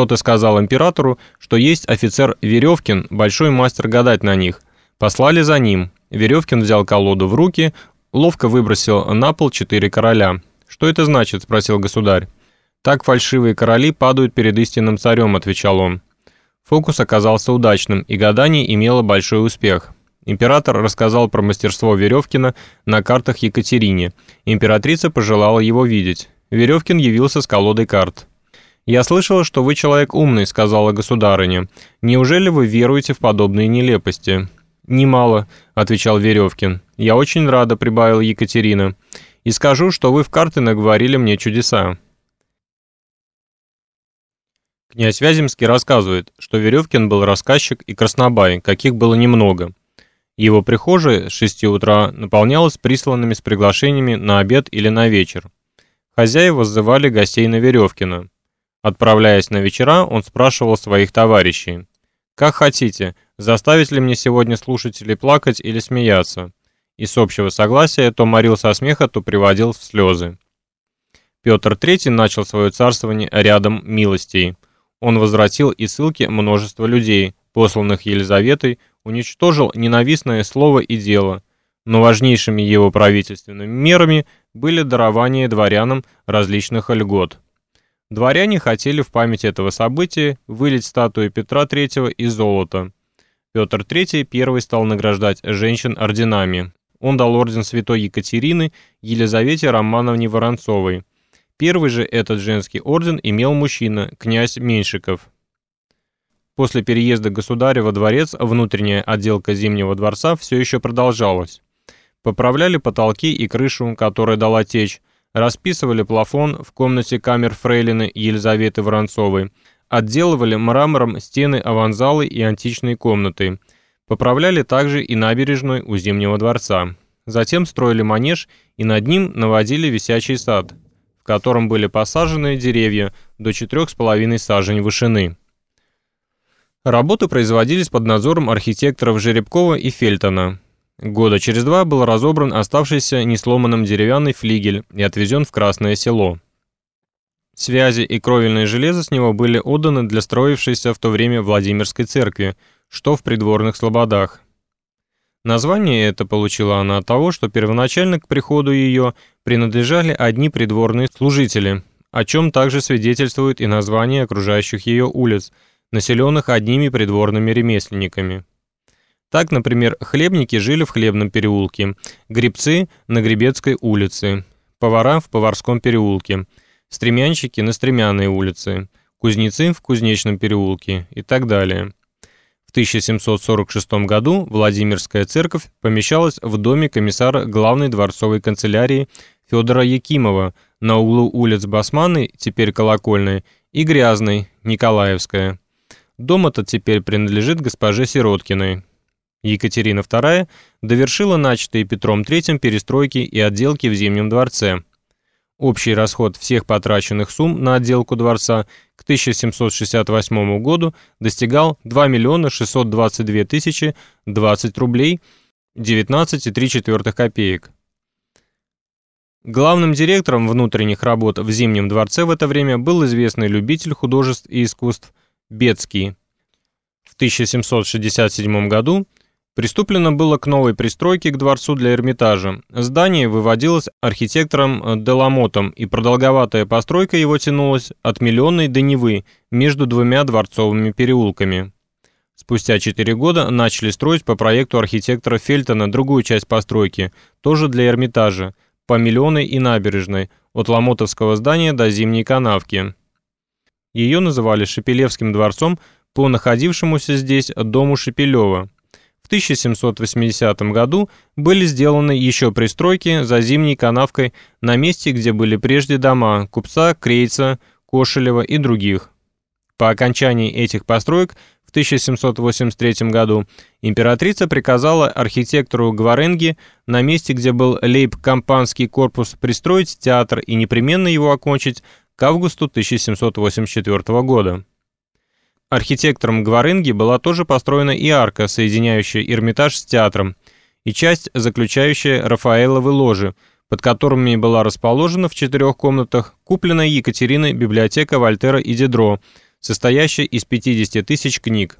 Кто-то сказал императору, что есть офицер Веревкин, большой мастер гадать на них. Послали за ним. Веревкин взял колоду в руки, ловко выбросил на пол четыре короля. «Что это значит?» – спросил государь. «Так фальшивые короли падают перед истинным царем», – отвечал он. Фокус оказался удачным, и гадание имело большой успех. Император рассказал про мастерство Веревкина на картах Екатерине. Императрица пожелала его видеть. Веревкин явился с колодой карт. «Я слышала, что вы человек умный», — сказала государыня. «Неужели вы веруете в подобные нелепости?» «Немало», — отвечал Веревкин. «Я очень рада», — прибавила Екатерина. «И скажу, что вы в карты наговорили мне чудеса». Князь Вяземский рассказывает, что Веревкин был рассказчик и краснобай, каких было немного. Его прихожая с 6 утра наполнялась присланными с приглашениями на обед или на вечер. Хозяева сзывали гостей на Веревкина. Отправляясь на вечера, он спрашивал своих товарищей. «Как хотите, заставить ли мне сегодня слушателей плакать или смеяться?» И с общего согласия то морил со смеха, то приводил в слезы. Петр III начал свое царствование рядом милостей. Он возвратил и ссылки множества людей, посланных Елизаветой, уничтожил ненавистное слово и дело, но важнейшими его правительственными мерами были дарование дворянам различных льгот. Дворяне хотели в память этого события вылить статую Петра III из золота. Петр III первый стал награждать женщин орденами. Он дал орден святой Екатерины Елизавете Романовне Воронцовой. Первый же этот женский орден имел мужчина, князь Меньшиков. После переезда государя во дворец внутренняя отделка Зимнего дворца все еще продолжалась. Поправляли потолки и крышу, которая дала течь, расписывали плафон в комнате камер фрейлины Елизаветы Воронцовой, отделывали мрамором стены аванзалы и античные комнаты, поправляли также и набережную у Зимнего дворца. Затем строили манеж и над ним наводили висячий сад – в котором были посажены деревья до 4,5 сажень вышины. Работы производились под надзором архитекторов Жеребкова и Фельтона. Года через два был разобран оставшийся несломанным деревянный флигель и отвезен в Красное село. Связи и кровельное железо с него были отданы для строившейся в то время Владимирской церкви, что в придворных слободах. Название это получила она от того, что первоначально к приходу ее принадлежали одни придворные служители, о чем также свидетельствует и название окружающих ее улиц, населенных одними придворными ремесленниками. Так, например, хлебники жили в Хлебном переулке, гребцы – на Гребецкой улице, повара – в Поварском переулке, стремянщики – на Стремянной улице, кузнецы – в Кузнечном переулке и так далее. В 1746 году Владимирская церковь помещалась в доме комиссара главной дворцовой канцелярии Федора Якимова на углу улиц Басманной, теперь Колокольной, и Грязной, Николаевская. Дом этот теперь принадлежит госпоже Сироткиной. Екатерина II довершила начатые Петром III перестройки и отделки в Зимнем дворце – Общий расход всех потраченных сумм на отделку дворца к 1768 году достигал 2 миллиона 622 тысячи 20 рублей 19,3 копеек. Главным директором внутренних работ в Зимнем дворце в это время был известный любитель художеств и искусств Бецкий. В 1767 году Приступлено было к новой пристройке к дворцу для Эрмитажа. Здание выводилось архитектором Деламотом, и продолговатая постройка его тянулась от Миллионной до Невы между двумя дворцовыми переулками. Спустя 4 года начали строить по проекту архитектора Фельтона другую часть постройки, тоже для Эрмитажа, по Миллионной и Набережной, от Ламотовского здания до Зимней канавки. Ее называли Шепелевским дворцом по находившемуся здесь дому Шепелева. 1780 году были сделаны еще пристройки за зимней канавкой на месте, где были прежде дома купца, крейца, Кошелева и других. По окончании этих построек в 1783 году императрица приказала архитектору Гваренги на месте, где был лейб-компанский корпус, пристроить театр и непременно его окончить к августу 1784 года. Архитектором Гварынги была тоже построена и арка, соединяющая Эрмитаж с театром, и часть, заключающая Рафаэловы ложи, под которыми была расположена в четырех комнатах купленная Екатериной библиотека Вольтера и Дидро состоящая из 50 тысяч книг,